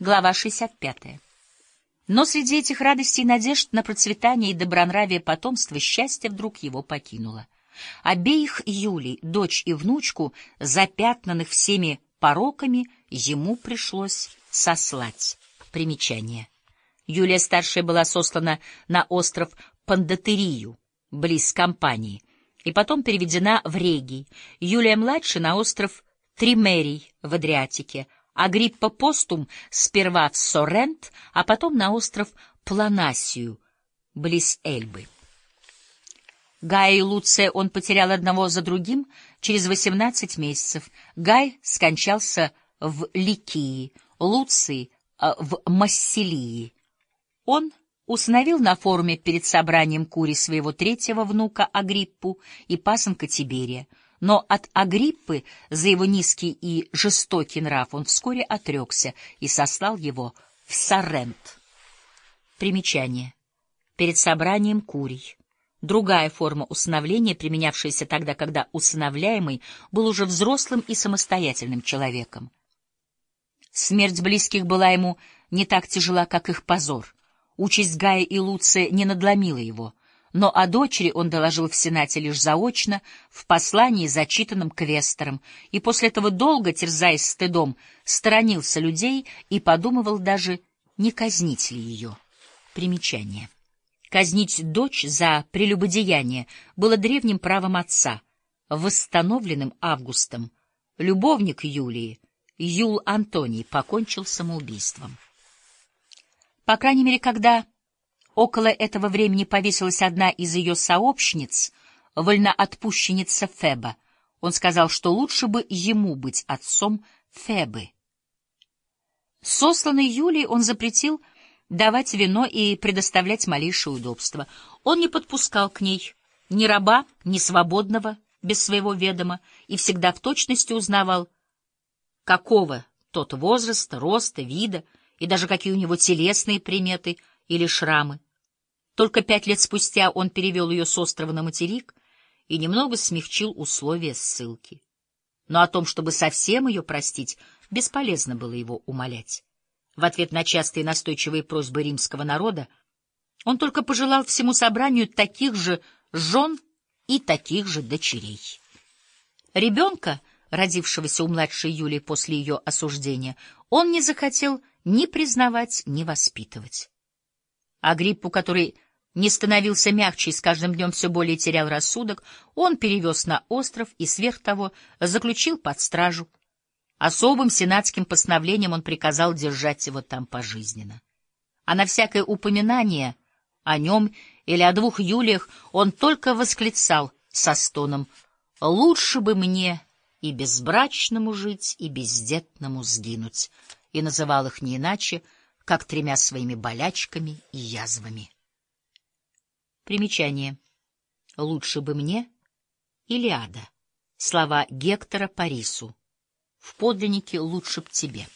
Глава 65. Но среди этих радостей и надежд на процветание и добронравие потомства счастье вдруг его покинуло. Обеих Юлий, дочь и внучку, запятнанных всеми пороками, ему пришлось сослать. Примечание. Юлия старшая была сослана на остров Пандатерию, близ Кампании, и потом переведена в Регий. Юлия младшая на остров Тримерий в Адриатике, Агриппа Постум сперва в Соррент, а потом на остров Планасию, близ Эльбы. Гая и Луция он потерял одного за другим через восемнадцать месяцев. Гай скончался в Ликии, Луций э, — в Масселии. Он установил на форуме перед собранием Кури своего третьего внука Агриппу и пасынка Тиберия — но от Агриппы за его низкий и жестокий нрав он вскоре отрекся и сослал его в Соррент. Примечание. Перед собранием курий. Другая форма усыновления, применявшаяся тогда, когда усыновляемый был уже взрослым и самостоятельным человеком. Смерть близких была ему не так тяжела, как их позор. Участь Гая и Луция не надломила его — но о дочери он доложил в Сенате лишь заочно, в послании, зачитанном квестором, и после этого долго, терзаясь стыдом, сторонился людей и подумывал даже, не казнить ли ее. Примечание. Казнить дочь за прелюбодеяние было древним правом отца, восстановленным Августом. Любовник Юлии, Юл Антоний, покончил самоубийством. По крайней мере, когда Около этого времени повесилась одна из ее сообщниц, вольноотпущенница Феба. Он сказал, что лучше бы ему быть отцом Фебы. Сосланный Юлией он запретил давать вино и предоставлять малейшее удобство. Он не подпускал к ней ни раба, ни свободного, без своего ведома, и всегда в точности узнавал, какого тот возраста, роста, вида, и даже какие у него телесные приметы или шрамы. Только пять лет спустя он перевел ее с острова на материк и немного смягчил условия ссылки. Но о том, чтобы совсем ее простить, бесполезно было его умолять. В ответ на частые настойчивые просьбы римского народа он только пожелал всему собранию таких же жен и таких же дочерей. Ребенка, родившегося у младшей Юлии после ее осуждения, он не захотел ни признавать, ни воспитывать. Агриппу, который не становился мягче и с каждым днем все более терял рассудок, он перевез на остров и сверх того заключил под стражу. Особым сенатским постановлением он приказал держать его там пожизненно. А на всякое упоминание о нем или о двух Юлиях он только восклицал со стоном «Лучше бы мне и безбрачному жить, и бездетному сгинуть», и называл их не иначе, как тремя своими болячками и язвами. Примечание. «Лучше бы мне» Илиада. Слова Гектора Парису. В подлиннике «Лучше б тебе».